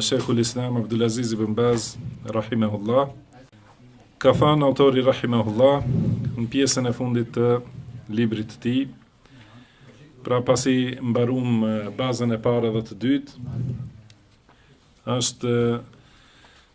Shekhul Islam Abdulaziz ibn Baz, Rahimehullah, ka thanë autori Rahimehullah, në pjesën e fundit të librit të tij, pra pasi mbarum bazën e parë dhe të dytë, është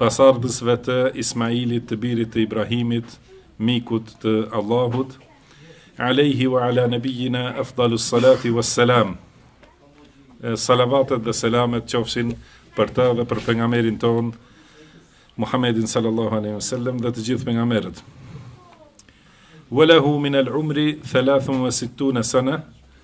pasardhësve të Ismailit të birit të Ibrahimit, mikut të Allahut, alejhi wa ala nëbijina afdalus salati wa salam, salavatet dhe selamet qofshin për ta dhe për pejgamberin tonë, Muhammedin sallallahu alaihi wa sallam dhe të gjithë pejgamberët. Wa lahu min al-umri 63 sana,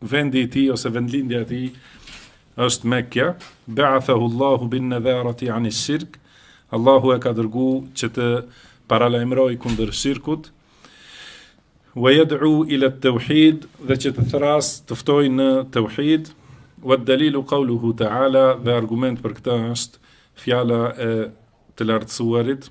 Vendi i tij ose vendlindja e tij është Mekja, ba'athahu Allahu bin nadharati anish-shirk Allahu e ka dërgu që të paralajmërojë kundër shirkut, wa yad'u ila at-tauhid dhe që të thrrasë, të ftojë në tauhid wa dalilu qawluhu ta'ala dhe argument për këtë është fjala e të lartësuarit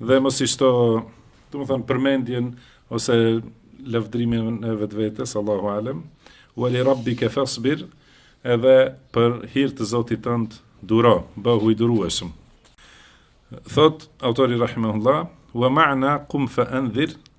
Dhe mos i shto, domethënë përmendjen ose lavdrimin e vetvetes, Allahu alem. Wa li rabbika fasbir, edhe për hir të Zotit tënd duro, bëhu i durueshëm. Thotë autori rahimahullah, wa ma'na qum fa anzir,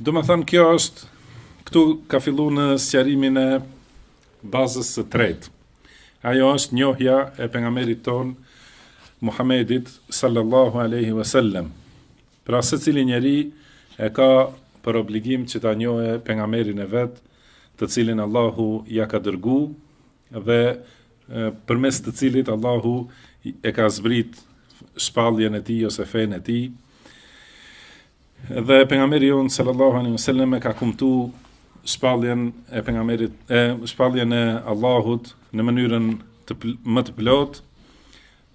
Domethënë kjo është, këtu ka fillu në sqarimin e bazës së tretë. Ajo është njohja e pejgamberit tonë, Muhammedit, sallallahu aleyhi ve sellem. Pra secili njeri e ka për obligim që ta njohë pejgamberin e vet, të cilin Allahu ia ka dërgu, dhe përmes të cilit Allahu e ka zbrit shpalljen e tij ose fenë e tij, Dhe pejgamberi jonë sallallahu alaihi wasallam e ka kumtu shpalljen e pejgamberit e shpalljen e Allahut në mënyrën të më të plotë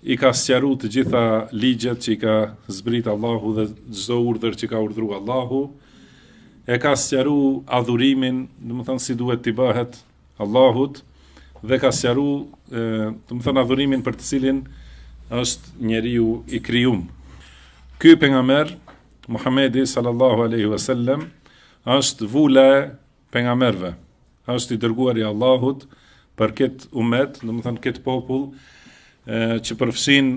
i ka sqaru të gjitha ligjet që i ka zbrit Allahu dhe çdo urdhër që ka urdhëru Allahu e ka sqaru adhurimin, domethënë si duhet t'i bëhet Allahut dhe ka sqaru, domethënë adhurimin për të cilin është njeriu i krijum. Ky pejgamber, Muhammedi sallallahu aleyhi ve sellem, është vula e pejgamberëve, është i dërguari i Allahut për këtë umet, domethënë këtë popull, që përfshin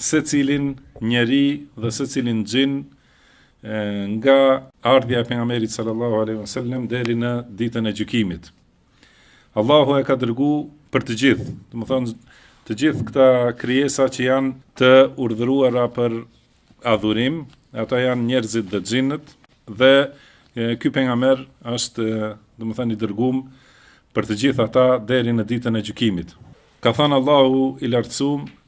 secilin njeri dhe secilin xhin nga ardhja e pejgamberit sallallahu alaihi wasallam deri në ditën e gjykimit. Allahu e ka dërgu për të gjithë, domethonë të gjithë këta krijesa që janë të urdhëruara për adhurim, ata janë njerëzit dhe xhinët dhe ky pejgamber është, domethonë i dërgum për të gjithë ata deri në ditën e gjykimit. Ka thënë Allahu i lartësum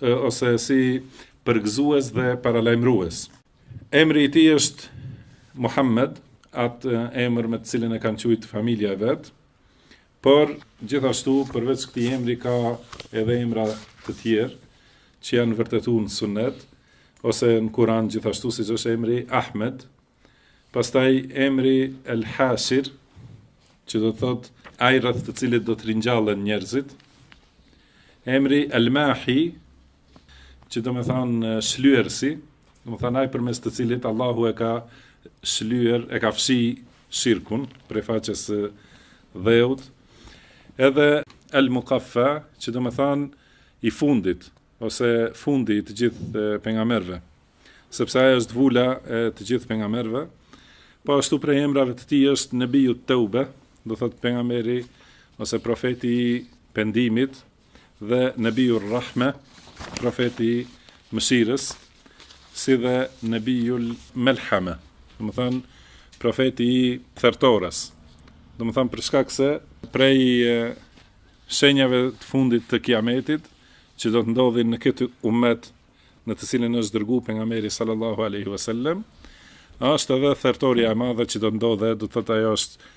ose si përgëzues dhe paralajmërues. Emri i tij është Muhammed, atë emër me të cilin e kanë qujtë familja e vet, por gjithashtu përveç këtij emri ka edhe emra të tjerë që janë vërtetu në Sunnet ose në Kur'an gjithashtu siç është emri Ahmed, Pastaj emri El Hashir, që do të thotë ai rreth të cilit do të ringjallen njerëzit. Emri El Mahi, që domethon shlyrësi, domethon ai përmes të cilit Allahu e ka shlyer, e ka fshi shirkun prej faqes së dheut. Edhe El Muqaffa, që domethon i fundit, ose fundi i të gjithë pejgamberëve, sepse ai është vula e të gjithë pejgamberëve, po ashtu prej emrave të tij është Nebiu Teube, do thotë pejgamberi ose profeti i pendimit dhe Nebiu Rahme, profeti i mëshirës, si dhe Nebiu Melhame, domethonë profeti i thertores. Domethonë për shkak se prej shenjave të fundit të Kiametit që do të ndodhin në këtë ummet në të cilin është dërgu pejgamberi sallallahu alaihi wasallam, është edhe thertorja e madhe që do të ndodhe, do të thotë ajo është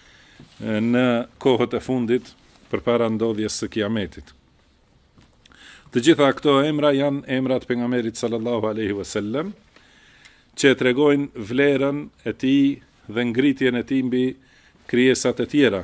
në kohët e fundit përpara ndodhjes së Kiametit. Të gjitha këto emra janë emrat e pejgamberit sallallahu alaihi wasallam, që e tregojnë vlerën e tij dhe ngritjen e tij mbi krijesat e tjera,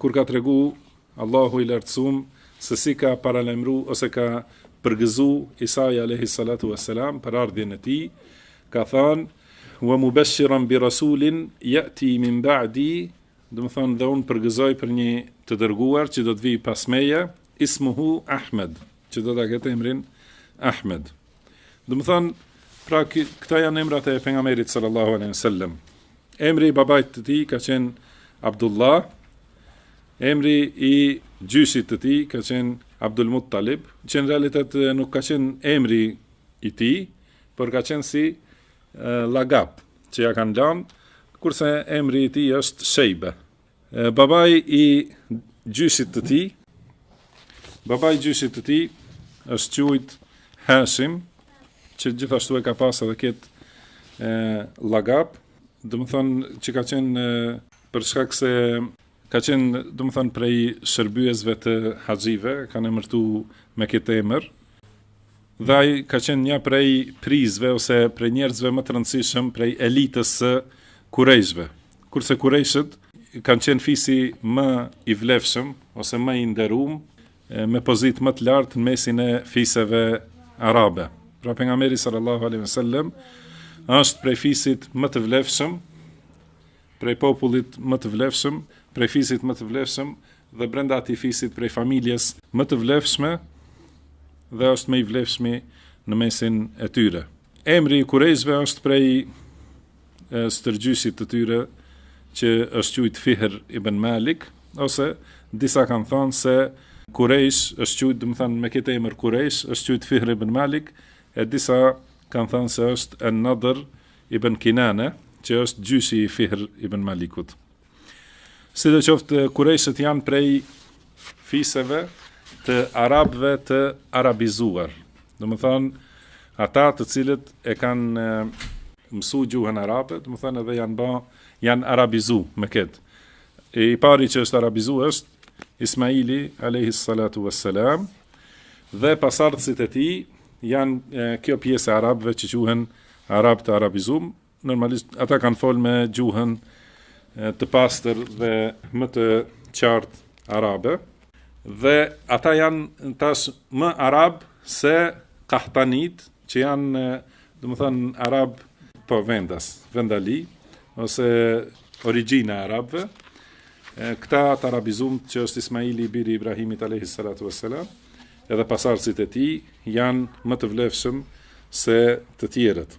Kur ka tregu Allahu i lartësum se si ka paralajmru ose ka përgëzu Isai alayhi salatu wassalam për ardhjen e tij, ka thënë wa mubashiran bi rasulin yati min ba'di, domethanë dhe unë përgëzoj për një të dërguar që do të vijë pas meje, ismuhu Ahmed, që do ta ketë emrin Ahmed. Domethonë, pra këta janë emrat e pejgamberit sallallahu alaihi wasallam. Emri i babait të tij ka qenë Abdullah, emri i gjyshit të tij ka qenë Abdul Muttalib, që në realitet nuk ka qenë emri i tij, por ka qenë si lagap që ia kanë lanë, kurse emri i tij është Shejbe. Babai i gjyshit të tij, babagjyshi i tij është qujt Hashim, që gjithashtu e ka pas edhe këtë llagap, domethënë që ka qenë për shkak se ka qenë domethënë prej shërbyesve të haxhive, e kanë emërtu me këtë emër. Dhe ai ka qenë një prej prijësve ose prej njerëzve më të rëndësishëm prej elitës së kurejshve. Kurse Kurejshët kanë qenë fisi më i vlefshëm ose më i nderuar me pozitë më të lartë në mesin e fiseve arabe. Pra pejgamberi sallallahu alaihi wasallam është prej fisit më të vlefshëm, prej popullit më të vlefshëm, prej fisit më të vlefshëm dhe brenda atij fisit prej familjes më të vlefshme dhe është më i vlefshmi në mesin e tyre. Emri i kurejshve është prej stërgjyshit të tyre që është qujt Fihr ibn Malik, ose disa kanë thënë se Kurejsh është qujt, domethënë me këtë emër Kurejsh, është qujt Fihr ibn Malik, e disa kanë thënë se është En-Nadër ibn Kinane, që është gjyshi i Fihr ibn Malikut. Sido qoftë, kurejshët janë prej fiseve të arabëve të arabizuar. Domethënë, ata të cilët e kanë mësu gjuhën arabe, domethënë edhe janë ba, janë arabizu me këtë. E i pari që është arabizu është Ismaili, alejhi salatu ve selam, dhe pasardhësit e tij janë kjo pjesë e arabëve që quhen arabë të arabizum, Normalisht ata kanë folë me gjuhën më të pastër dhe më të qartë arabe dhe ata janë tash më arab se kahtanit që janë domethënë arab po vendas, vendalinj ose origjina e arabëve këta të arabizum që është Ismaili i biri i Ibrahimit alejhi salatu ve selam edhe pasardhësit e tij janë më të vlefshëm se të tjerët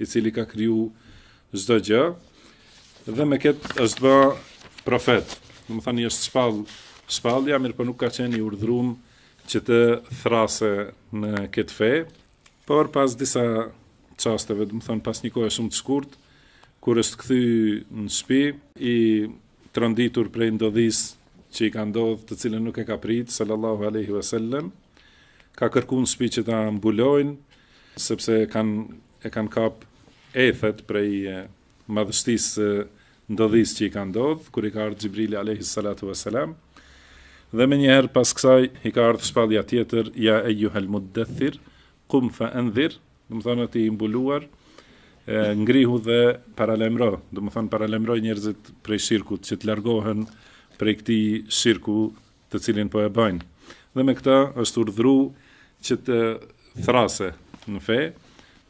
i cili ka kriju çdo gjë dhe me këtë është bë profet. Domethënë i është shpall shpallja, mirëpo nuk ka qenë i urdhëruar që të thërrasë në këtë fe, por pas disa çasteve, domethënë pas një kohe shumë të shkurt, kur është kthy në shtëpi i tronditur prej ndodhisë që i ka ndodhur, të cilën nuk e ka prit sallallahu alaihi wasallam, ka kërkuar në shtëpi që ta mbulojnë Sepse e kanë e kanë kap ethet prej madhështisë së ndodhisë që i ka ndodhë, kur i ka ardhë Xhibrili alejhi salatu ve selam, dhe menjëherë pas kësaj i ka ardhë shpallja tjetër ja ejuhel muddathir kum fe endhir, domethënë o ti i mbuluar ngrihu dhe paralajmëro, domethënë paralajmëroj njerëzit prej shirkut që të largohen prej këtij shirku të cilin po e bëjnë. Dhe me këtë është urdhru që të thrase në fe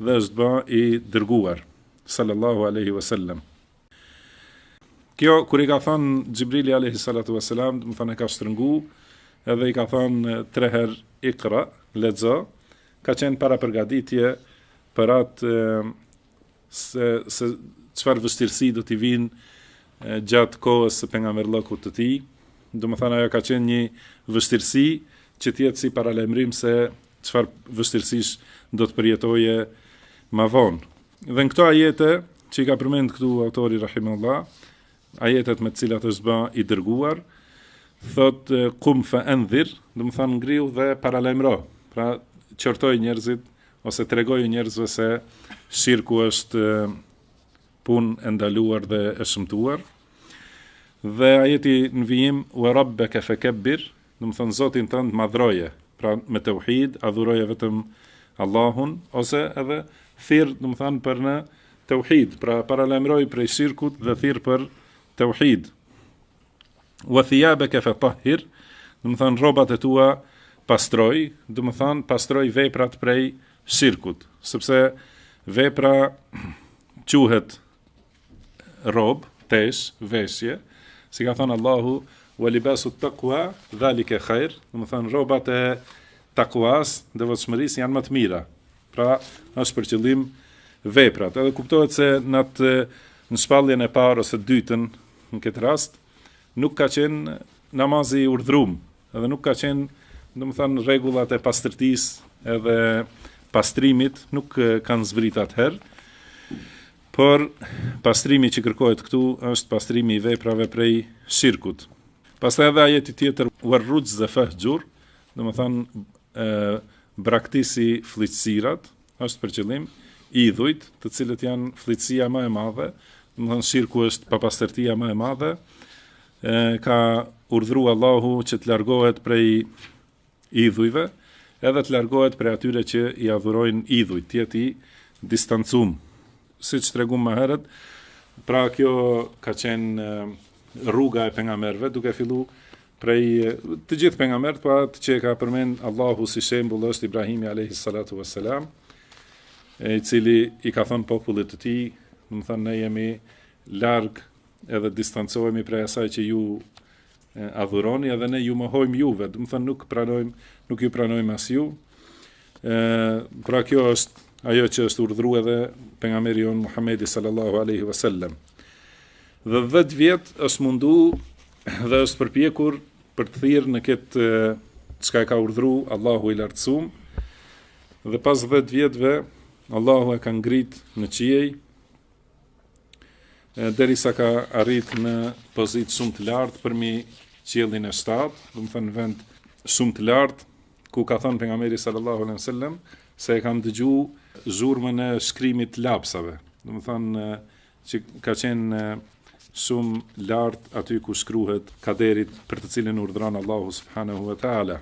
dhe është bë i dërguar sallallahu alaihi wasallam. Kjo kur i ka thën Xhibrili alaihi salatu wasalam, domethanë e ka shtrëngu edhe i ka thën tre herë ikra, lexo, ka qenë parapërgatitje për atë se se çfarë vështirësi do t'i vijnë gjatë kohës së pejgamberllëkut të tij. Domethënë ajo ka qenë një vështirësi që të jetë si paralajmërim se çfarë vështirësish do të përjetoje ma vonë. Dhe në këto ajete që i ka përmend këtu autori rahimehullah, Ajetet me të cilat është ba i dërguar thotë kum fe endhir, domethanë ngrihu dhe paralajmëro. Pra qortoj njerëzit ose tregoj njerëzve se shirku është punë e ndaluar dhe e shëmtuar. Dhe ajeti në vijim ue rabbeke fekebbir, Domethënë Zotin tënd madhëroje, pra me teuhid, adhuroje vetëm Allahun, ose edhe thirr, domethënë për në teuhid, pra paralajmëroj prej shirkut dhe thirr për teuhid. Wa thiyabaka fatahhir, domethënë rrobat e tua pastroj, domethënë pastroj veprat prej shirkut, sepse vepra quhet rrobë, tesh, veshje, siç ka thënë Allahu, wa libasu taqwa dhalika khair, domethanë rrobat e takuas, devotshmërisë janë më të mira. Pra, është për qëllim veprat. Edhe kuptohet se në atë në shpalljen e parë ose të dytën në këtë rast nuk ka qenë namazi i urdhrum, edhe nuk ka qenë, domethënë rregullat e pastërtisë edhe pastrimit nuk kanë zbrit atëherë. Por, pastrimi që kërkohet këtu është pastrimi i veprave prej shirkut. Pastaj edhe ajeti tjetër, warruxhze fehxhur, domethanë, e, braktisi fëlliqësirat, është për qëllim, idhujt, të cilët janë fëlliqësia ma e madhe, domethanë, shirku është papastërtia ma e madhe, e, ka urdhru Allahu që të largohet prej idhujve edhe të largohet prej atyre që i adhurojnë idhujt, të jetë i distancum. Siç treguam më herët, pra kjo ka qenë rruga e pejgamberëve, duke filluar prej të gjithë pejgamberët, pra atë që e ka përmend Allahu si shembull është Ibrahimi alayhi salatu wassalam, i cili i ka thënë popullit të tij, domethënë ne jemi larg edhe distancohemi prej asaj që ju adhuroni edhe ne ju mohojmë juve, domethënë nuk pranojmë, nuk ju pranojmë as ju. ë Pra kjo është ajo që është urdhëruar edhe pejgamberi jonë Muhamedi sallallahu alaihi wasallam. Dhe 10 vjet është mundu dhe është përpjekur për të thirrë në këtë çka e ka urdhëruar Allahu i lartësuam. Dhe pas 10 vjetëve Allahu e ka ngrit në qiej derisa ka arrit në pozitë shumë të lartë përmbi qiellin e shtatë, domethënë vend shumë të lartë ku ka thënë pejgamberi sallallahu alejhi ve sellem se e kam dëgju zhurmën e shkrimit të lapsave. Domethënë që ka qenë shumë lart aty ku shkruhet kaderi për të cilin urdhëron Allahu subhanahu wa taala.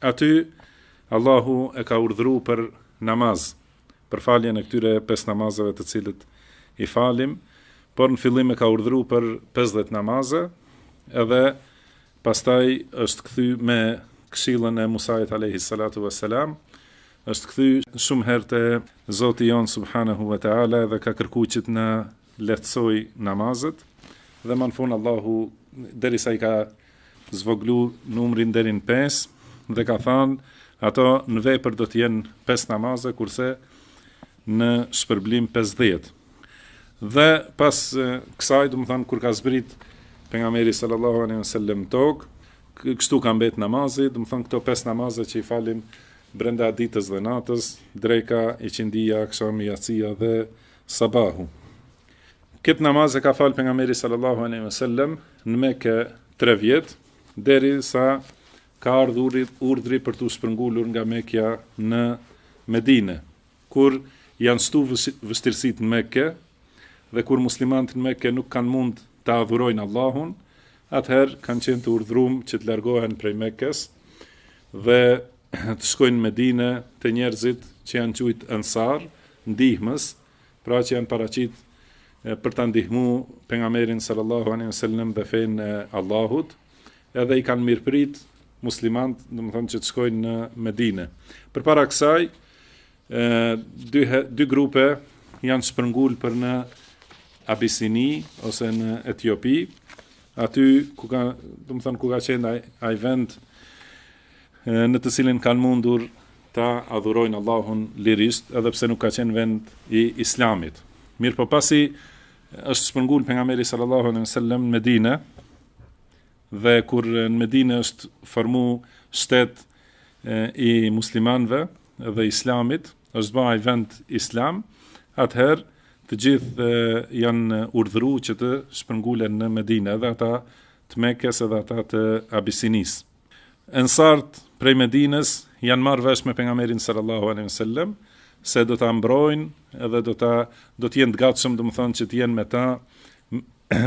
Aty Allahu e ka urdhru për namaz, për faljen e këtyre pesë namazeve të cilët i falim, por në fillim e ka urdhru për 50 namaze, edhe pastaj është kthy me këshillën e Musait alayhi salatu vesselam, është kthy shumë herë te Zoti jonë subhanahu wa taala dhe ka kërku që të na lehtësojë namazet dhe më në fund Allahu derisa i ka zvoglu numrin deri në pesë dhe ka thënë ato në vepër do të jenë pesë namaze kurse në shpërblim 50. Dhe pas kësaj, domethënë kur ka zbrit pejgamberi sallallahu alaihi wasallam në tokë, kështu ka mbet namazi, domethënë këto pesë namaze që i falim brenda ditës dhe natës, dreka, ikindia, akshami, jacia dhe sabahu. Këtë namaz e ka falë pejgamberi sallallahu aleyhi ve sellem në Meke tre vjet, derisa ka ardhë urdhri për t'u shpërngulur nga Mekja në Medine, kur janë shtu vështirësitë në Meke dhe kur muslimanët në Meke nuk kanë mund të adhurojnë Allahun, atëherë kanë qenë të urdhrum që të largohen prej Mekes dhe të shkojnë në Medinë te njerëzit që janë quajt Ansar, ndihmës, pra që janë paraqit për ta ndihmuar pejgamberin sallallahu alejhi dhe sellem dhe fenë e Allahut, edhe i kanë mirëprit muslimanët, domethënë që të shkojnë në Medinë. Përpara kësaj, ë dy dy grupe janë shpërngul për në Abisini ose në Etiopi, aty ku ka, domethënë ku ka qenë ai ai vend në të cilin kanë mundur ta adhurojnë Allahun lirisht, edhe pse nuk ka qenë vend i Islamit. Mirpo pasi është shpërngul pejgamberi sallallahu alejhi dhe sellem në Medinë dhe kur në Medinë është formu shtet i muslimanëve dhe islamit, është bë ai vend islam, atëherë të gjithë janë urdhru që të shpërngulen në Medinë, edhe ata të Mekës edhe ata të Abisinisë. Ensarët prej Medinës janë marrë vesh me pejgamberin sallallahu alejhi ve sellem se do ta mbrojnë edhe do ta do të jenë të gatshëm, domethënë që të jenë me ta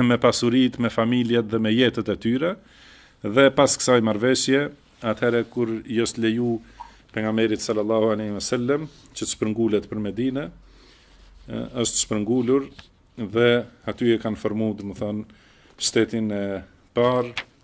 me pasuritë, me familjet dhe me jetët e tyre. Dhe pas kësaj marrëveshje, atëherë kur i është leju pejgamberit sallallahu alejhi ve sellem që të shpërngulet për Medinë, është shpërngulur dhe aty e kanë formu, domethënë, shtetin e parë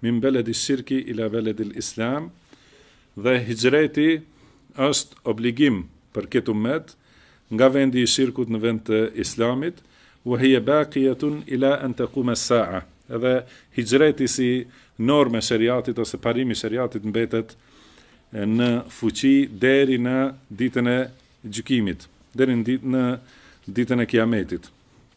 Min beledi shirki ila beledil islam, dhe hixhreti është obligim për këtë ummet, nga vendi i shirkut në vend të Islamit, wa hiya baqiyatun ila an taquma as-sa'a, dhe hixhreti si normë e sheriatit ose parim i sheriatit mbetet në fuqi deri në Ditën e Gjykimit, deri në Ditën e Kijametit.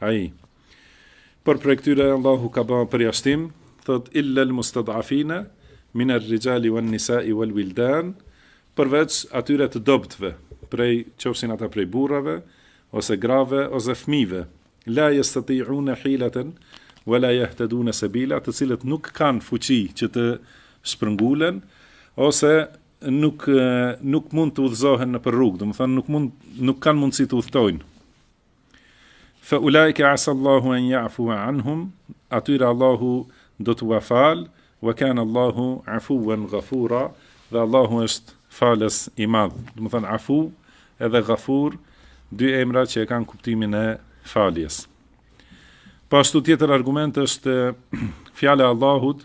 Ai, Por prej këtyre Allahu ka bërë përjashtim, thotë illa al-mustad'afina min ar-rijali wan-nisa'i wal-wildan, përveç atyre të dobëtve, prej qofshin ata prej burrave ose grave ose fëmijëve, la yastati'una hilatan wa la yahtaduna sabila, të cilët nuk kanë fuqi që të shpërngulen ose nuk nuk mund të udhëzohen nëpër rrugë, domethënë nuk mund nuk kanë mundësi të udhëtojnë. Fa ulaike asa Allahu an ja'fu anhum, atyre Allahu do t'ua fal, wa kan Allahu afuwan ghafura, dhe Allahu është falës i madh. Domethënë afu edhe ghafur, dy emra që e kanë kuptimin e faljes. Pashtu po tjetër argument është fjala e Allahut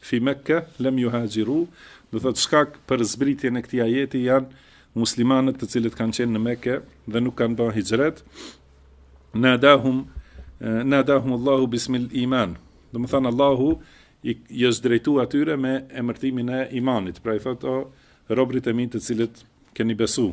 Fi Mekka lem yuhajiru, do thotë shkak për zbritjen e këtij ajeti janë muslimanët të cilët kanë qenë në Mekë dhe nuk kanë bërë hixhret. Nadahum nadahum Allahu bismil iman. Domethënë Allahu i është drejtu atyre me emërtimin e imanit. Pra i thotë o robërit e mi të cilët keni besu.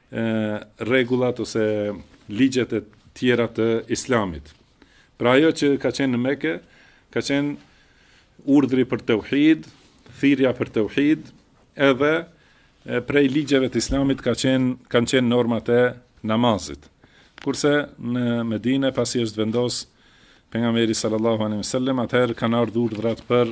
rregullat ose ligjet e tjera të Islamit. Pra ajo që ka qenë në Mekë, ka qenë urdhri për tauhid, thirrja për tauhid, edhe prej ligjeve të Islamit ka qenë kanë qenë normat e namazit. Kurse në Medine pasi është vendos pejgamberi sallallahu alejhi wasallam, atëherë kanë ardh urdhrat për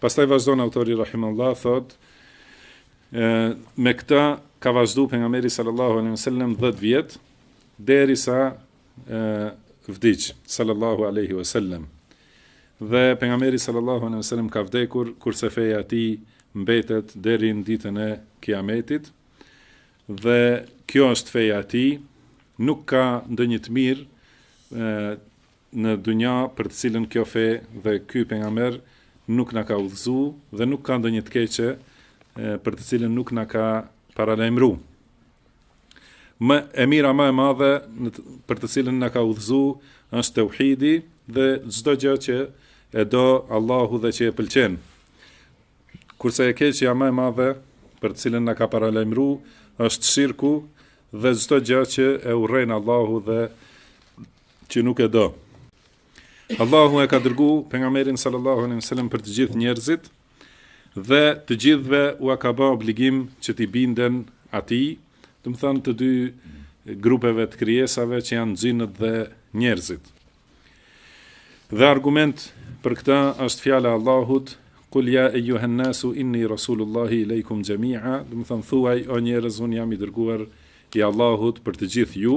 Pastaj vazhdon autori rahimallahu thotë me këta ka vazhdu pejgamberi sallallahu aleyhi sallam dhet vjet derisa vdiq sallallahu aleyhi sallam dhe pejgamberi sallallahu aleyhi sallam ka vdekur kurse feja e tij mbetet deri në ditën e kiametit dhe kjo është feja e tij nuk ka ndonjë të mirë në dynja për të cilën kjo fe dhe ky pejgamber nuk na ka udhëzu dhe nuk ka ndonjë të keqe për të cilën nuk na ka paralajmëru. E mira më e madhe në të, për të cilën na ka udhëzu është teuhidi dhe çdo gjë që e do Allahu dhe që e pëlqen. Kurse e keqja më e madhe për të cilën na ka paralajmëru është shirku dhe çdo gjë që e urren Allahu dhe pëlqen. që nuk e do. Allahu e ka dërgu pejgamberin sallallahu alejhi sallam për të gjithë njerëzit dhe të gjithëve ua ka ba obligim që t'i binden atij, domethanë të dy grupeve të krijesave që janë xhinët dhe njerëzit. Dhe argument për këta është fjala e Allahut, kul ja ejjuhen nasu inni rasulullahi ilejkum xhemia, domethanë thuaj o njerëz unë jam i dërguar i Allahut për të gjithë ju,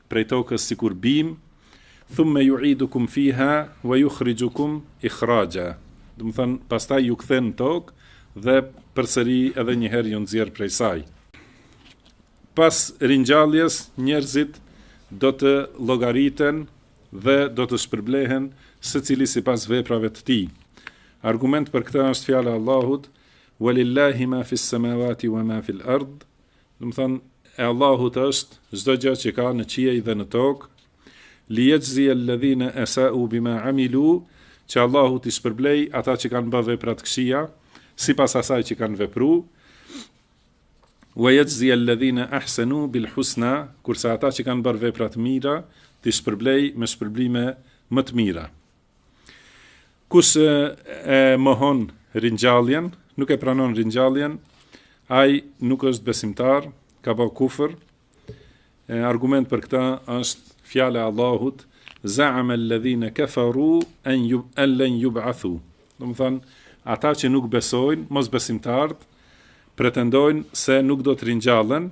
prej tokës sikur bimë, thumme yu'idukum fiha wa yukhrijukum ikhraja, domethënë pastaj ju kthen në tokë dhe përsëri edhe një herë ju nxjerr prej saj. Pas ringjalljes, njerëzit do të llogariten dhe do të shpërblehen secili sipas veprave të tij. Argument për këtë është fjala e Allahut: "Walillahi ma fis samawati wa ma fil ard", Domethënë e Allahut është çdo gjë që ka në qiej dhe në tokë. Li yajzi alladhina asa'u bima amilu, që Allahu t'i shpërblej ata që kanë bërë vepra të këqija sipas asaj që kanë vepru. Wa yajzi alladhina ahsanu bil husna, kurse ata që kanë bërë vepra të mira t'i shpërblej me shpërblime më të mira. Kush e mohon ringjalljen, nuk e pranon ringjalljen, ai nuk është besimtar, ka bë kufër. E, argument për këtë është fjala e Allahut, "Za'ama alladhina kafaru an lan yub'athu." Domethënë, ata që nuk besojnë, mosbesimtarët, pretendojnë se nuk do të ringjallen,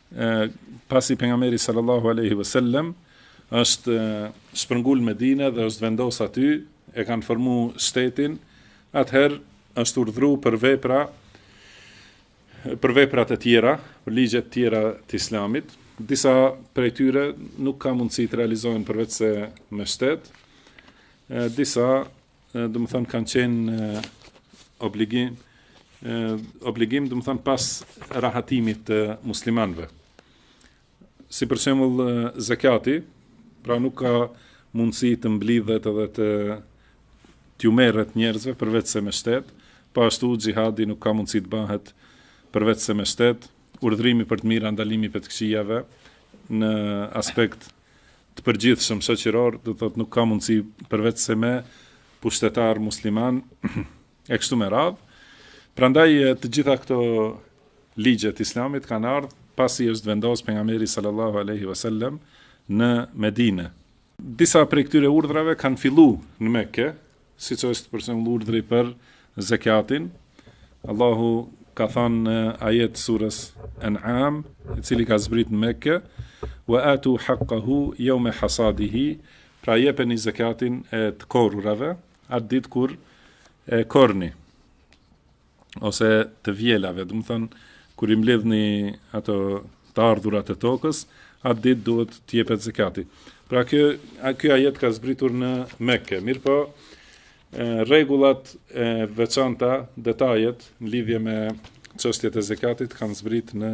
pasi pejgamberi sallallahu alaihi wasallam është shpërngul në Medinë dhe është vendos aty, e kanë formu shtetin, atëherë është urdhru për vepra për veprat e tjera, për ligjet e tjera të Islamit. Disa prej tyre nuk ka mundësi të realizohen përveçse me shtet. Disa domethënë kanë qenë obligim obligim domethënë pas rahatimit të muslimanëve. Si për shembull zakati, pra nuk ka mundësi të mblidhet edhe t'u merret njerëzve përveçse me shtet, po ashtu xhihadi nuk ka mundësi të bëhet përveçse me shtet, urdhrimi për të mira, ndalimi prej të këqijave në aspekt Të përgjithshëm shoqëror, do të thotë nuk ka mundësi përveçse me pushtetarë muslimanë e kështu me radhë. Prandaj të gjitha këto ligje të Islamit kanë ardhë pasi është vendos pejgamberi sallallahu alaihi wasallam në Medinë. Disa prej këtyre urdhrave kanë fillu në Mekë, siç është për shembull urdhri për zekatin, Allahu ka thënë në ajet të surës An'am, e cila ka zbrit në Mekë, "Wa atu haqqahu yawma hasadihi", pra jepeni zekatin e të korrurave atë ditë kur e korni. ose të vjelave, domethënë, kur i mbledhni ato të ardhurat e tokës, atë ditë duhet të jepet zekati. Pra kjo, kjo ajet ka zbritur në Mekë, mirëpo, rregullat e veçanta, detajet, në lidhje me çështjet e zekatit, kanë zbrit në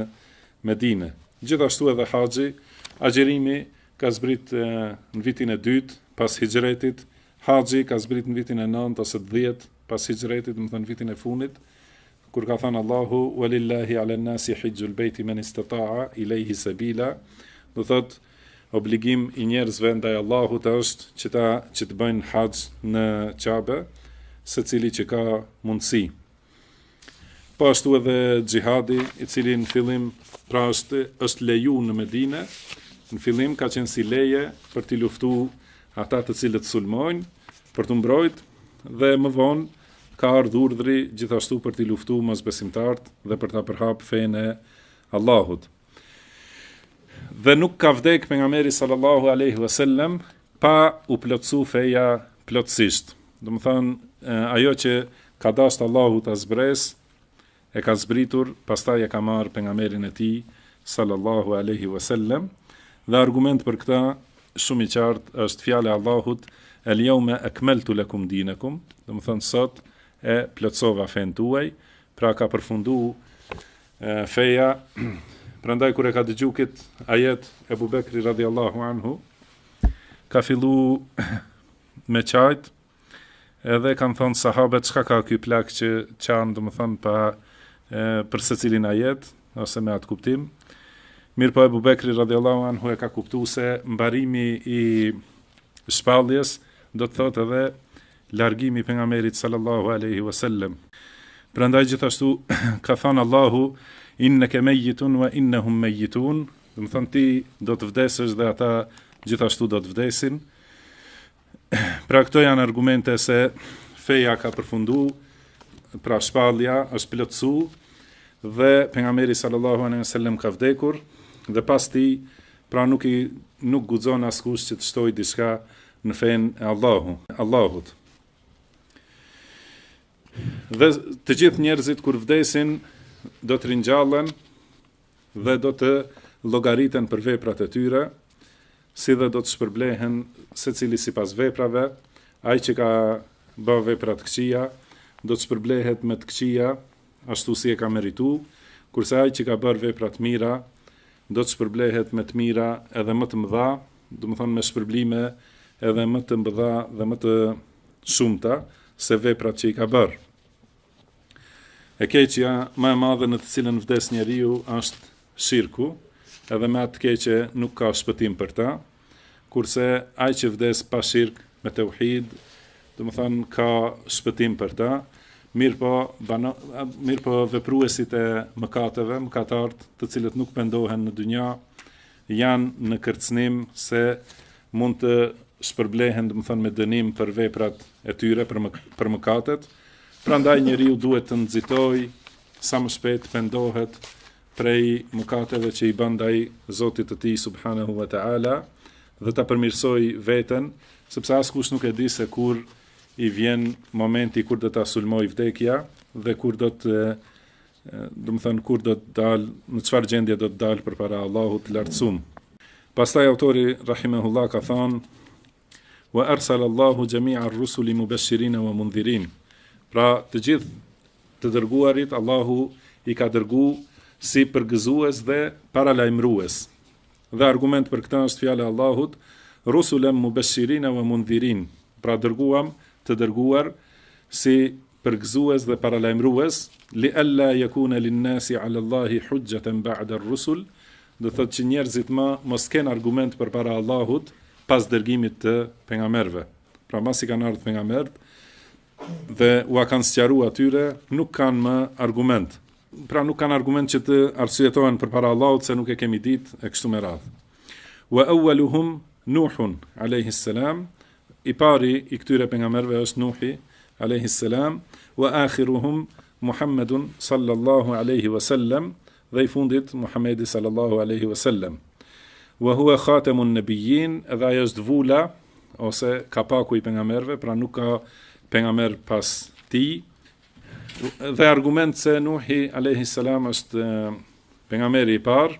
Medinë. Gjithashtu edhe haxhi, agjerimi ka zbrit në vitin e dytë, pas hixhretit, haxhi ka zbrit në vitin e nëntë ose dhjetë, pas hixhretit, domethënë vitin e fundit, kur ka thënë Allahu walillahi ala nasi hijjul bayti man istata'a ilayhi sabila, do thotë obligim i njerëzve ndaj Allahut është që ta që të bëjnë haxh në Qabe, secili që ka mundësi. Po ashtu edhe xhihadi, i cili në fillim pra është është leju në Medinë, në fillim ka qenë si leje për t'i luftu ata të cilët sulmojnë, për t'u mbrojt dhe më vonë ka ardh urdhri gjithashtu për t'i luftu mosbesimtarët dhe për ta përhap fenë e Allahut. Dhe nuk ka vdek pejgamberi sallallahu alaihi wasallam pa u plotsu feja plotësisht. Domethënë ajo që ka dashur Allahu ta zbres e ka zbritur, pastaj e ka marr pejgamberin e tij sallallahu alaihi wasallam. Dhe argument për këtë shumë i qartë është fjala e Allahut el yawma akmaltu lakum dinakum, domethënë sot e plotësova fen tuaj, pra ka përfundu feja, prandaj kur e ka dëgju kët ajet Ebu Bekri radhiyallahu anhu ka fillu me qajt edhe kanë thon sahabet çka ka ky plak që qan domethën pa e, për secilin ajet ose me atë kuptim mirëpo Ebu Bekri radhiyallahu anhu e ka kuptu se mbarimi i shpalljes do të thot edhe largimi i Pejgamberit sallallahu alejhi wa sellem. Prandaj gjithashtu ka thënë Allahu inneke mejjitun wa innehum mejjitun, domethënë ti do të vdesësh dhe ata gjithashtu do të vdesin. Pra këto janë argumente se feja ka përfundu, pra shpallja është plotësu, dhe pejgamberi sallallahu alejhi wa sellem ka vdekur, dhe pas tij, pra nuk, i, nuk guxon askush që të shtoj diçka në fenë e Allahu, Allahut. Dhe të gjithë njerëzit kur vdesin do të ringjallen dhe do të llogariten për veprat e tyre, si dhe do të shpërblehen secili sipas veprave, ai që ka bë vepra të këqija, do të shpërblehet me të këqija, ashtu si e ka meritu, kurse ai që ka bërë vepra të mira, do të shpërblehet me të mira edhe më të mëdha, domethënë me shpërblime edhe më të mëdha dhe më të shumta se veprat që i ka bërë. E keqja më e madhe në të cilën vdes njeriu është shirku, edhe me atë keqe nuk ka shpëtim për ta, Kurse ai që vdes pa shirk, me teuhid, domethënë ka shpëtim për ta, mirëpo bano, mirëpo vepruesit e mëkateve, mëkatart, të cilët nuk pendohen në dynja, janë në kërcënim se mund të shpërblehen, domethënë me dënim për veprat e tyre, për më, për mëkatet. Prandaj njeriu duhet të nxitojë sa më shpejt pendohet prej mëkateve që i bën ndaj Zotit të tij subhanehu ve te ala dhe ta përmirësojë veten, sepse askush nuk e di se kur i vjen momenti kur do ta sulmojë vdekja dhe kur do të domethënë kur do të dal, në çfarë gjendje do të dal përpara Allahut të lartësuar. Pastaj autori rahimehullah ka thënë Wa arsala Allahu jami'a ar-rusuli mubashirina wa mundhirin. Pra, të gjithë të dërguarit Allahu i ka dërgu si përgëzues dhe paralajmërues. Dhe argument për këtë është fjala e Allahut, rusulan mubashirina wa mundhirin. Pra dërguam të dërguar si përgëzues dhe paralajmërues, li'alla yakuna linnasi 'ala Allahi hujjatan ba'da ar-rusul, do të thotë që njerëzit më mos të kenë argument përpara Allahut pas dërgimit të pejgamberëve. Pra mbasi kanë ardhur pejgamberët dhe ua kanë sqaruar atyre, nuk kanë më argument. Pra nuk kanë argument që të arsyetohen përpara Allahut se nuk e kemi ditë e kështu me radhë. Wa awwaluhum Nuhun alayhi salam I pari i këtyre pejgamberëve është Nuhi, alejhi selam, wa akhiruhum Muhammedun, sallallahu alejhi wa sallam, dhe i fundit Muhammedi, sallallahu alejhi wa sallam. Wa huwa khatamun nabiyyin, dhe ai është vula ose kapaku i pejgamberëve, pra nuk ka pejgamber pas tij. Dhe argument se Nuhi, alejhi selam, është pejgamberi i parë,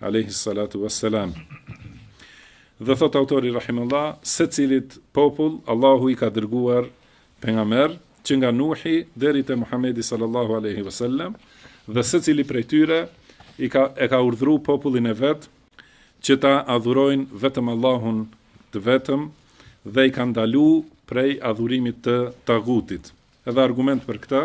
Alejhi salatu wa salam. Dhe thotë autori rahimahullah, secilit popull Allahu i ka dërguar pejgamberë, që nga Nuhi deri te Muhamedi sallallahu alaihi wasallam dhe secili prej tyre i ka e ka urdhëruar popullin e vet që ta adhurojnë vetëm Allahun të vetëm dhe i ka ndalu prej adhurimit të tagutit. Edhe argument për këtë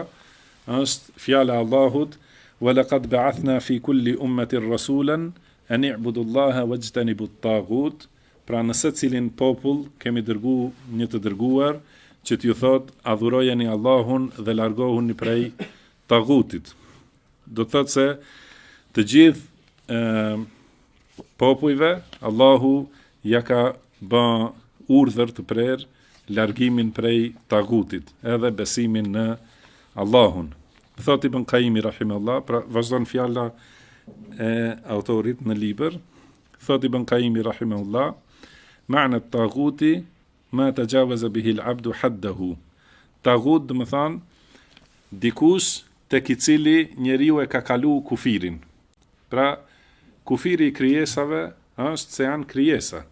është fjala e Allahut, Wa laqad ba'athna fi kulli ummatin rasulan an i'budu Allaha wajtanibu at-taghuut, Pra në secilin popull kemi dërgu një të dërguar që t'ju thotë, Adhurojeni Allahun dhe largohuni prej taghutit. Do të thotë se të gjithë ë popujve Allahu ja ka bë urdhër të prerë largimin prej tagutit, edhe besimin në Allahun. Thotë Ibn Kajimi, rahimahullah, pra vazhdon fjala e autorit në libër, thotë Ibn Kajimi, rahimahullah, ma'na at-taguti, Ma tajaweza bihi l'abdu haddahu, taghut domethënë dikush tek i cili njeriu e ka kalu kufirin. Pra, kufiri i krijesave është se janë krijesa.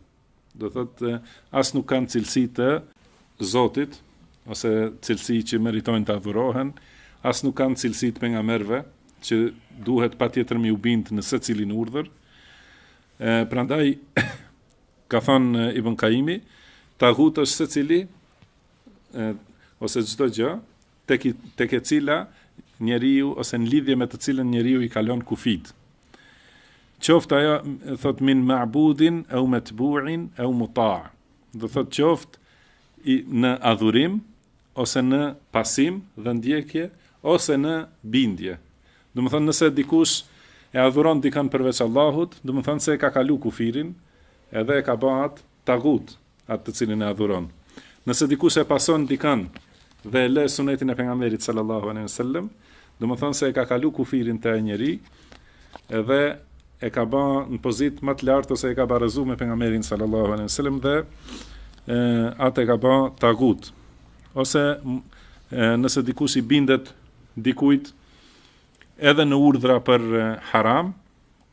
Do të thotë as nuk kanë cilësi të Zotit, ose cilësi që meritojnë të adhurohen, as nuk kanë cilësi të pejgamberëve, që duhet patjetër me iu bind në secilin urdhër. Prandaj Ka thonë Ibn Kajimi, tagut është secili ose çdo gjë tek tek e cila njeriu ose në lidhje me të cilën njeriu i kalon kufit. Qoftë ajo thot min ma'budin eu matbu'in eu muta'. Dhe thot qoftë i, në adhurim ose në pasim dhe ndjekje ose në bindje. Domethonë nëse dikush e adhuron dikan përveç Allahut, domethonë se e ka kalu kufirin, edhe e ka ba atë tagut, atë të cilin e adhuron. Nëse dikush e pason dikan dhe e le sunetin e pejgamberit sallallahu alejhi wasallam, Domethonë se e ka kalu kufirin te ai njeri dhe e ka ba në pozitë më të lartë ose e ka barazu me pejgamberin sallallahu alejhi ve sellem dhe e, atë e ka ba tagut. Ose e, nëse dikush i bindet dikujt edhe në urdhra për haram,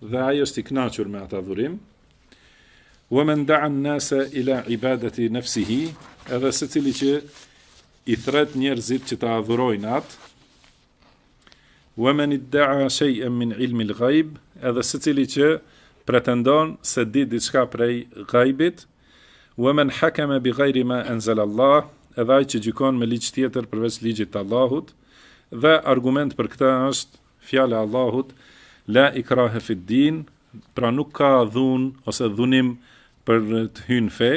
Dhe ai është i kënaqur me atë adhurim. Wa man da'a an-nasa ila ibadati nafsihi, edhe secili që i thret njerëzit që ta adhurojnë atë. Wa man idda'a shay'an min 'ilmi al-ghaib, edhe secili që pretendon se di diçka prej ghaibit. Wa man hakama bi ghayri ma anzala Allah, edhe ai që gjykon me ligj tjetër përveç ligjit të Allahut. Dhe argument për këtë është Fjala e Allahut, La ikrahe fid din, pra nuk ka dhunë ose dhunim për të hy në fe.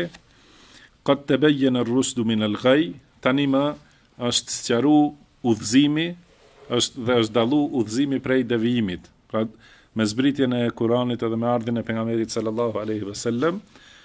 Qad tabayyana ar-rushdu min al-ghay, tani ma është sqaru udhëzimi, është dhe është dallu udhëzimi prej devijimit. Pra me zbritjen e Kuranit edhe me ardhjen e pejgamberit sallallahu alaihi wasallam,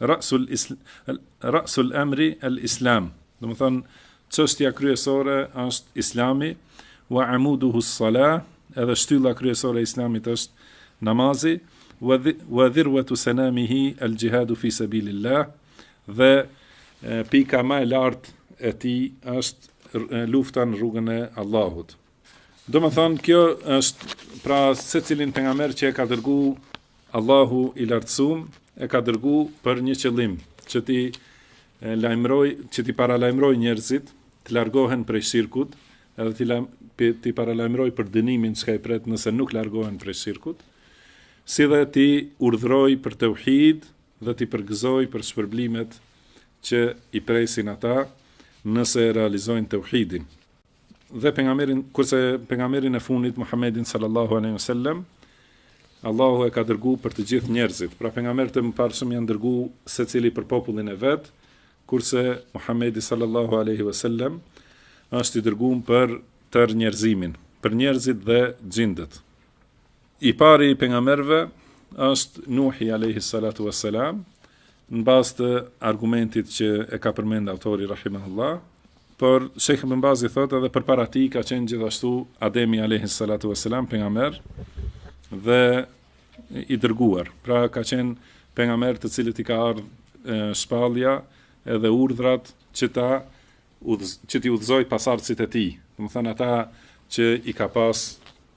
Ra'sul isl ra'sul amri al-islam. Domethonë çështja kryesore është Islami wa amuduhu as-salah, edhe shtylla kryesore e Islamit është namazi wa dhirwatu sanamihi al-jihadu fi sabilillah. Dhe pika më e lartë e tij është lufta në rrugën e Allahut. Domethonë, kjo është pra secilin pejgamber që e ka dërgu Allahu i lartësum, e ka dërgu për një qëllim, që t'i lajmëroj, që t'i paralajmëroj njerëzit, të largohen prej shirkut, edhe t'i, lajm, t'i paralajmëroj për dënimin çka i pret nëse nuk largohen prej shirkut, si dhe t'i urdhroj për teuhid dhe t'i përgëzoj për shpërblimet që i presin ata nëse realizojnë teuhidin. dhe pejgamberin kurse pejgamberin e fundit Muhammedin sallallahu alaihi wasallam Allahu e ka dërgu për të gjithë njerëzit. Pra pejgamberët e mëparshëm janë dërgu secili për popullin e vet, kurse Muhamedi sallallahu alaihi wasallam është i dërgum për tërë njerëzimin, për njerëzit dhe xhindët. I pari i pejgamberëve është Nuhi alayhi salatu wassalam, në bazë të argumentit që e ka përmend autori rahimahullah, por Sheikh Ibn Bazi thotë edhe përpara tij ka qenë gjithashtu Ademi alayhi salatu wassalam pejgamber dhe i dërguar. Pra ka qenë pejgamber të cilit i ka ardhur shpallja edhe urdhrat që ta që t'i udhëzojë pasardhësit e tij. Domethënë ata që i ka pas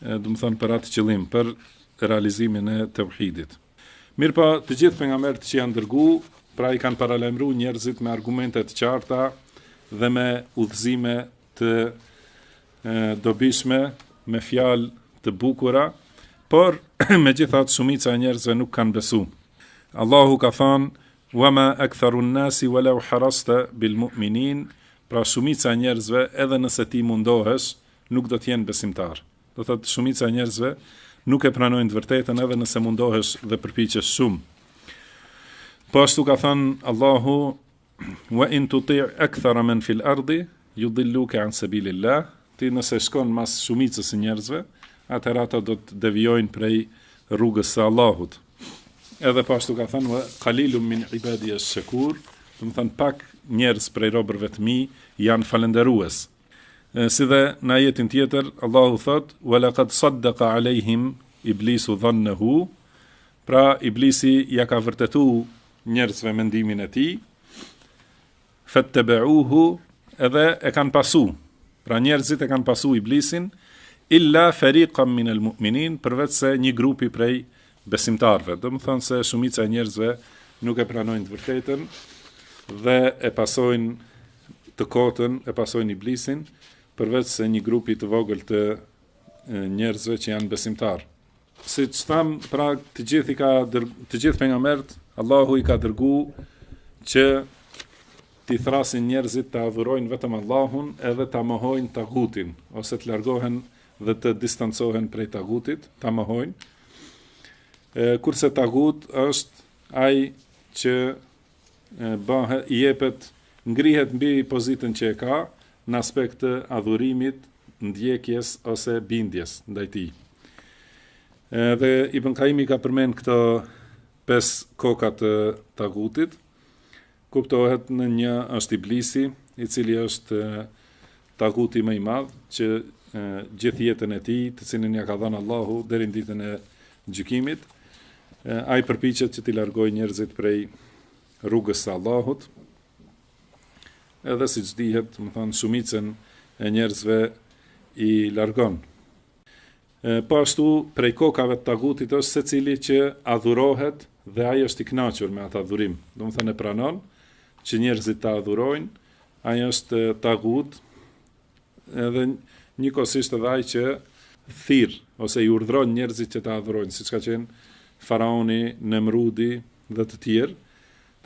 domethënë për atë qëllim, për realizimin e teuhidit. Mirëpo të gjithë pejgamberët që janë dërgu, pra i kanë paralajmëru njerëzit me argumente të qarta dhe me udhëzime të dobishme, me fjalë të bukura, por megjithatë shumica e njerëzve nuk kanë besu. Allahu ka thanë, wa ma aktharun nasi wa lau harasta bil mu'minin, pra shumica e njerëzve edhe nëse ti mundohesh, nuk do të jenë besimtarë. Do të thotë shumica e njerëzve nuk e pranojnë të vërtetën edhe nëse mundohesh dhe përpiqesh shumë. Po ashtu ka thënë Allahu wa in tuti' akthara man fil ardi yudilluka an sabilillah, ti nëse shkon mas shumicës së njerëzve, atëherë ata do të të devijojnë prej rrugës së Allahut. Edhe po ashtu ka thënë wa qalilum min ibadi ash-shakur, domethënë pak njerëz prej robërve të mi janë falënderues. Si dhe në ajetin tjetër, Allahu thotë, "Wa laqad saddaqa alejhim iblisu dhannahu", pra iblisi ia ka vërtetu njerëzve mendimin e tij, "Fattaba'uhu", edhe e kanë pasu. Pra njerëzit e kanë pasu iblisin, illa fariqan min al-mu'minin, përveçse një grupi prej besimtarëve. Domethënë se shumica e njerëzve nuk e pranojnë të vërtetën dhe e pasojnë të kotën e pasojnë Iblisin, përveçse një grupi të vogël të njerëzve që janë besimtarë. Siç thamë, pra të gjithë i ka dër... të gjithë pejgamberët, Allahu i ka dërgu që t'i thrrasin njerëzit ta adhurojnë vetëm Allahun edhe ta mohojnë tagutin, ose të largohen dhe të distancohen prej tagutit, ta mohojnë. Kurse tagut është ai që bëhet, i jepet, ngrihet mbi pozitën që e ka në aspekt të adhurimit, ndjekjes ose bindjes ndaj tij. Dhe Ibn Kajimi ka përmend këto pesë koka të tagutit, kuptohet në një është iblisi, i cili është Taguti më i madh, që gjithë jetën e tij, të cilën ia ka dhënë Allahu deri në ditën e gjykimit, ai përpiqet që t'i largojë njerëzit prej rrugës së Allahut. Edhe siç dihet, me thënë shumicën e njerëzve i largon. Po ashtu, prej kokave të Tagutit është secili që adhurohet dhe ai është i kënaqur me atë adhurim. Domethënë e pranon që njerëzit ta adhurojnë, ai është Tagut, edhe njëkohësisht edhe ai që thirr ose i urdhëron njerëzit që ta adhurojnë, siç ka qenë faraoni Nemrudi dhe të tjerë,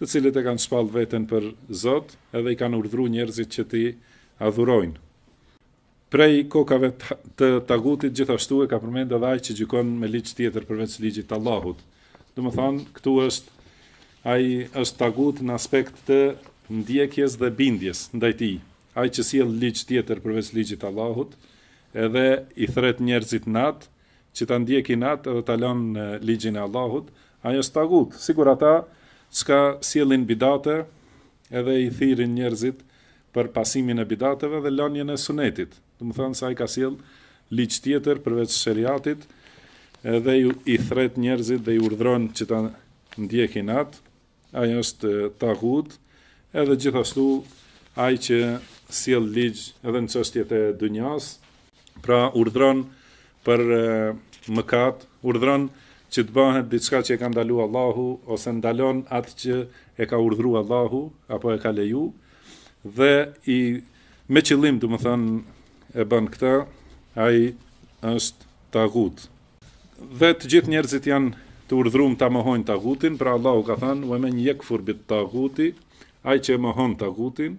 të cilët e kanë shpallë veten për Zot, edhe i kanë urdhëruar njerëzit që t'i adhurojnë. Prej kokave të tagutit gjithashtu e ka përmend edhe ai që gjykon me ligj tjetër përveç ligjit të Allahut. Domethënë, këtu është ai është tagut në aspekt të ndjekjes dhe bindjes ndaj tij. Ai që sjell ligj tjetër përveç ligjit të Allahut, edhe i thërret njerëzit në atë, që ta ndjekin atë edhe ta lënë ligjin e Allahut, ai është tagut. Sikur ata çka sjellin bidate edhe i thirrin njerëzit për pasimin e bidateve dhe lënien e sunetit, domethënë se ai ka sjellë ligj tjetër përveç sheriatit edhe i thërret njerëzit dhe i urdhëron që ta ndjekin atë, ai është tagut, edhe gjithashtu ai që sjell ligj edhe në çështjet e dunjasë, Pra urdhron për mëkat, urdhron që të bëhet diçka që e ka ndalu Allahu ose ndalon atë që e ka urdhëru Allahu apo e ka leju edhe me qëllim, domethënë e bën këtë, ai është tagut. Dhe të gjithë njerëzit janë të urdhërum ta mohojnë tagutin, pra Allahu ka thënë: "Wa man yakfur bit taguti", ai që e mohon tagutin,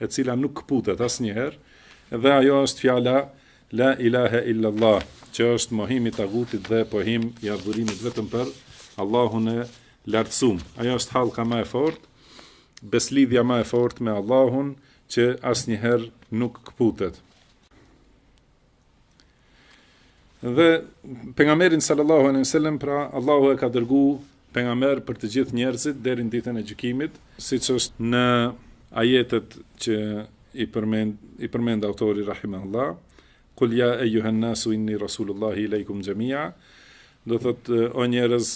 e cila nuk këputet asnjëherë, dhe ajo është fjala La ilahe illallah, që është mohim i tagutit dhe pohim i adhurimit vetëm për Allahun e Lartësum. Ajo është hallka më e fortë, besëlidhja më e fortë me Allahun që asnjëherë nuk këputet. Dhe pejgamberin sallallahu alejhi ve sellem pra Allahu e ka dërgu pejgamber për të gjithë njerëzit deri në ditën e gjykimit, siç është në ajetet që i përmend i përmend autori rahimahullah, kul ya ayyuha nasu inni rasulullahi ilaykum jamia, do të thotë o njerëz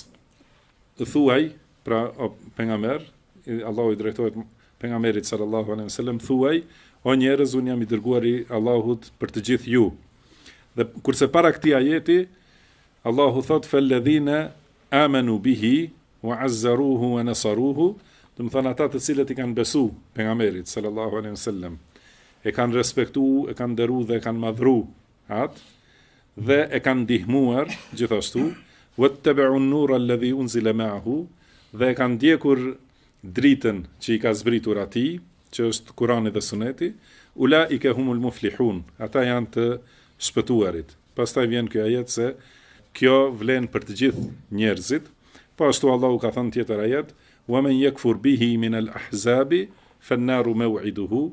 thuaj Pra, o pejgamber, Allahu i drejtohet pejgamberit sallallahu alejhi ve sellem thuaj, o njerëz, unë jam i dërguari i Allahut për të gjithë ju. Dhe kurse para këtij ajeti, Allahu thotë fel ladhina amanu bihi wa azzaruhu wa nasaruhu, domethënë ata të cilët i kanë besu pejgamberit sallallahu alejhi ve sellem, e kanë respektu, e kanë nderu dhe e kanë madhru atë, dhe e kanë ndihmuar gjithashtu wattabi'u an-nura alladhi unzila ma'ahu dhe e kanë ndjekur dritën që i ka zbritur atij, që është Kurani dhe Suneti, ulaika humul muflihun, ata janë të shpëtuarit. Pastaj vjen ky ajet se kjo vlen për të gjithë njerëzit. Po ashtu Allahu ka thënë tjetër ajet: "Wa man yakfur bihi min al-ahzabi fan-naru maw'iduhu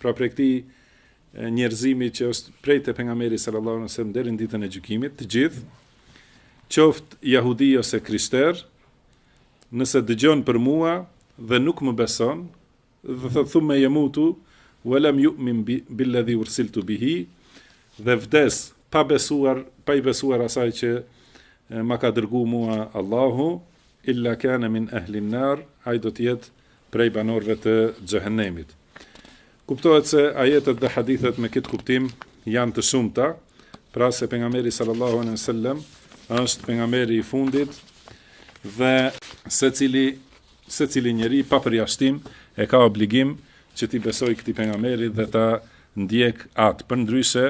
Pra prej këtij njerëzimi që është prej te pejgamberi sallallahu alejhi ve sellem deri në ditën e gjykimit, të gjithë, qoftë jahudi ose krishter, nëse dëgjon për mua dhe nuk më beson, dhe thotë thume jemutu, ve lem jumin billedhi ursiltu bihi, dhe vdes pa besuar, pa i besuar asaj që ma ka dërgu mua Allahu, illa kene min ehlin nar, ai do të jetë prej banorëve të Xhehenemit. Kuptohet se ajetet dhe hadithet me këtë kuptim janë të shumta, pra se pejgamberi sallallahu alejhi ve sellem është pejgamberi i fundit dhe secili secili njeri pa përjashtim e ka obligim që t'i besojë këtij pejgamberi dhe ta ndjek atë. Përndryshe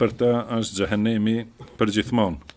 për të është xhehenemi përgjithmonë.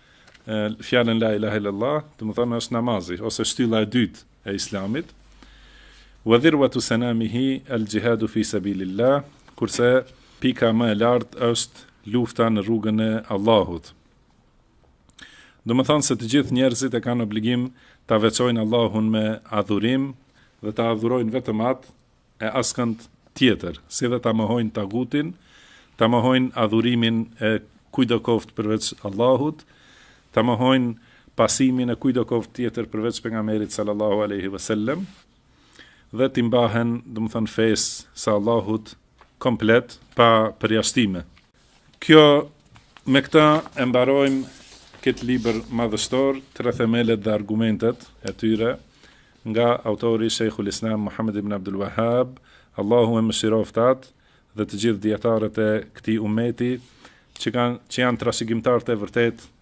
fjalën la ilaha illallah, domethënë është namazi ose shtylla e dytë e islamit. Wa dhirwatu sanamihi al-jihadu fi sabilillah, kurse pika më e lartë është lufta në rrugën e Allahut. Domethënë se të gjithë njerëzit e kanë obligim ta veçojnë Allahun me adhurim dhe ta adhurojnë vetëm atë e askënd tjetër, si dhe ta mohojnë tagutin, ta mohojnë adhurimin e kujdoqoftë përveç Allahut, ta mohojnë pasimin e kujdoqoftë tjetër përveç Pejgamberit sallallahu alejhi ve sellem dhe t'i mbahen, domethënë fesë së Allahut komplet pa përjashtime. Kjo me këtë e mbarojmë këtë libër madhështor, Tre themelet dhe argumentet e tyre, nga autori Shejhul Islam Muhamed ibn Abdul Wahhab, Allahu e mëshiroftë atë dhe të gjithë dijetarët e këtij ummeti që kanë që janë trashëgimtarët e vërtetë